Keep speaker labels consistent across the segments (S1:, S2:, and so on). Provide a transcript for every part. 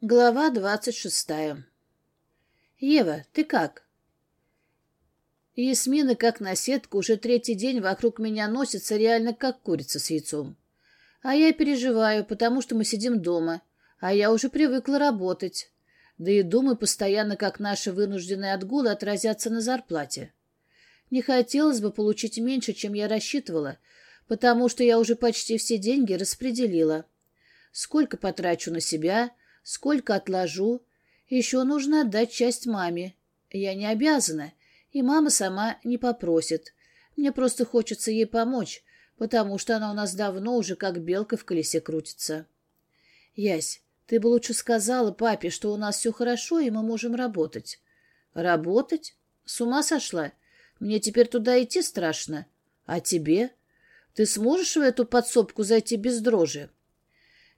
S1: Глава двадцать шестая. «Ева, ты как?» Ясмина, как наседка, уже третий день вокруг меня носится реально как курица с яйцом. А я переживаю, потому что мы сидим дома, а я уже привыкла работать. Да и думаю постоянно, как наши вынужденные отгулы отразятся на зарплате. Не хотелось бы получить меньше, чем я рассчитывала, потому что я уже почти все деньги распределила. Сколько потрачу на себя — Сколько отложу? Еще нужно отдать часть маме. Я не обязана, и мама сама не попросит. Мне просто хочется ей помочь, потому что она у нас давно уже как белка в колесе крутится. Ясь, ты бы лучше сказала папе, что у нас все хорошо, и мы можем работать. Работать? С ума сошла? Мне теперь туда идти страшно. А тебе? Ты сможешь в эту подсобку зайти без дрожи?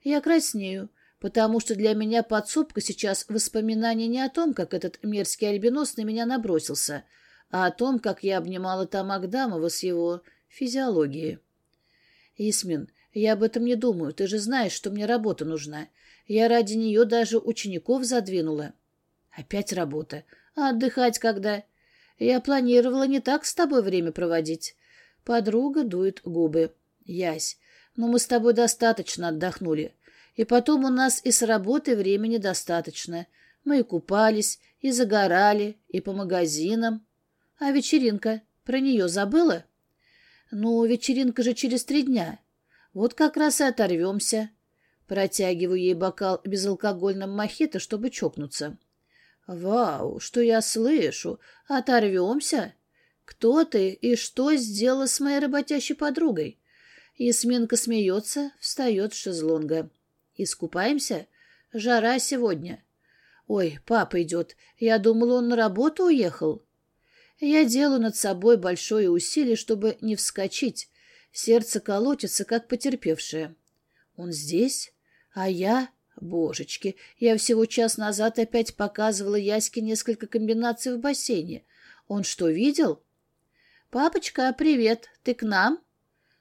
S1: Я краснею потому что для меня подсобка сейчас воспоминание не о том, как этот мерзкий альбинос на меня набросился, а о том, как я обнимала там Агдамова с его физиологией. «Исмин, я об этом не думаю. Ты же знаешь, что мне работа нужна. Я ради нее даже учеников задвинула». «Опять работа. А отдыхать когда?» «Я планировала не так с тобой время проводить». Подруга дует губы. «Ясь, ну мы с тобой достаточно отдохнули. И потом у нас и с работы времени достаточно. Мы и купались, и загорали, и по магазинам. А вечеринка? Про нее забыла? Ну, вечеринка же через три дня. Вот как раз и оторвемся. Протягиваю ей бокал безалкогольным мохито, чтобы чокнуться. Вау, что я слышу? Оторвемся? Кто ты и что сделала с моей работящей подругой? Ясминка смеется, встает с шезлонга. Искупаемся? Жара сегодня. Ой, папа идет. Я думала, он на работу уехал. Я делаю над собой большое усилие, чтобы не вскочить. Сердце колотится, как потерпевшее. Он здесь? А я? Божечки, я всего час назад опять показывала Яське несколько комбинаций в бассейне. Он что, видел? «Папочка, привет. Ты к нам?»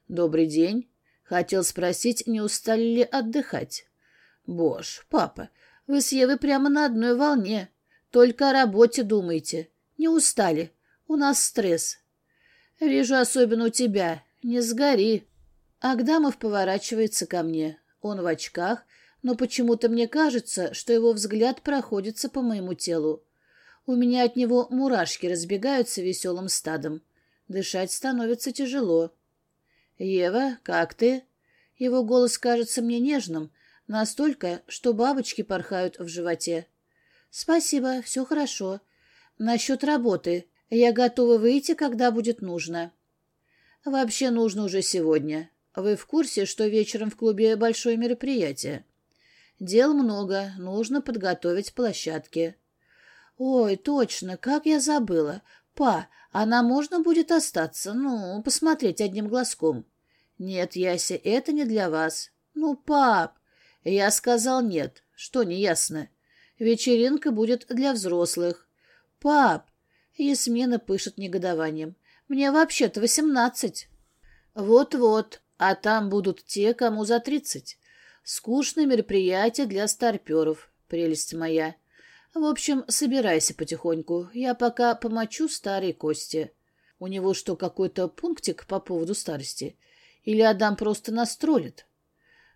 S1: «Добрый день. Хотел спросить, не устали ли отдыхать?» «Боже, папа, вы с Евой прямо на одной волне. Только о работе думаете. Не устали. У нас стресс. Вижу особенно у тебя. Не сгори». Агдамов поворачивается ко мне. Он в очках, но почему-то мне кажется, что его взгляд проходится по моему телу. У меня от него мурашки разбегаются веселым стадом. Дышать становится тяжело. «Ева, как ты?» Его голос кажется мне нежным, настолько, что бабочки порхают в животе. «Спасибо, все хорошо. Насчет работы. Я готова выйти, когда будет нужно». «Вообще нужно уже сегодня. Вы в курсе, что вечером в клубе большое мероприятие? Дел много, нужно подготовить площадки». «Ой, точно, как я забыла. Па, она можно будет остаться, ну, посмотреть одним глазком?» «Нет, Яся, это не для вас». «Ну, пап!» Я сказал нет. Что неясно? Вечеринка будет для взрослых. «Пап!» Ясмина пышет негодованием. «Мне вообще-то восемнадцать». «Вот-вот, а там будут те, кому за тридцать. Скучное мероприятие для старперов, прелесть моя. В общем, собирайся потихоньку. Я пока помочу старые кости. У него что, какой-то пунктик по поводу старости?» Или Адам просто настролит?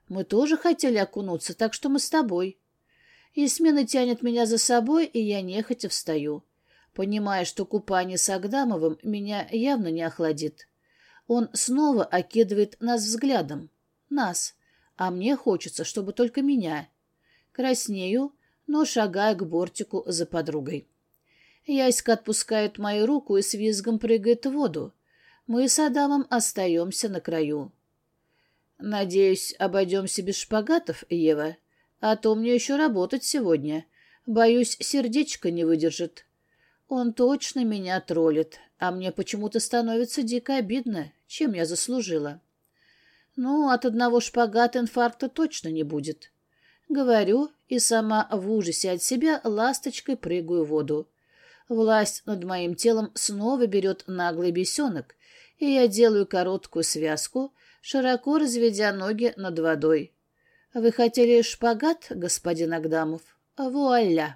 S1: Мы тоже хотели окунуться, так что мы с тобой. И смена тянет меня за собой, и я нехотя встаю, понимая, что купание с Агдамовым меня явно не охладит. Он снова окидывает нас взглядом. Нас. А мне хочется, чтобы только меня. Краснею, но шагаю к бортику за подругой. Яська отпускает мою руку и с визгом прыгает в воду. Мы с Адамом остаемся на краю. Надеюсь, обойдемся без шпагатов, Ева, а то мне еще работать сегодня. Боюсь, сердечко не выдержит. Он точно меня троллит, а мне почему-то становится дико обидно, чем я заслужила. Ну, от одного шпагата инфаркта точно не будет. Говорю и сама в ужасе от себя ласточкой прыгаю в воду. Власть над моим телом снова берет наглый бесенок, и я делаю короткую связку, широко разведя ноги над водой. «Вы хотели шпагат, господин Агдамов?» Вуаля!